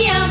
William.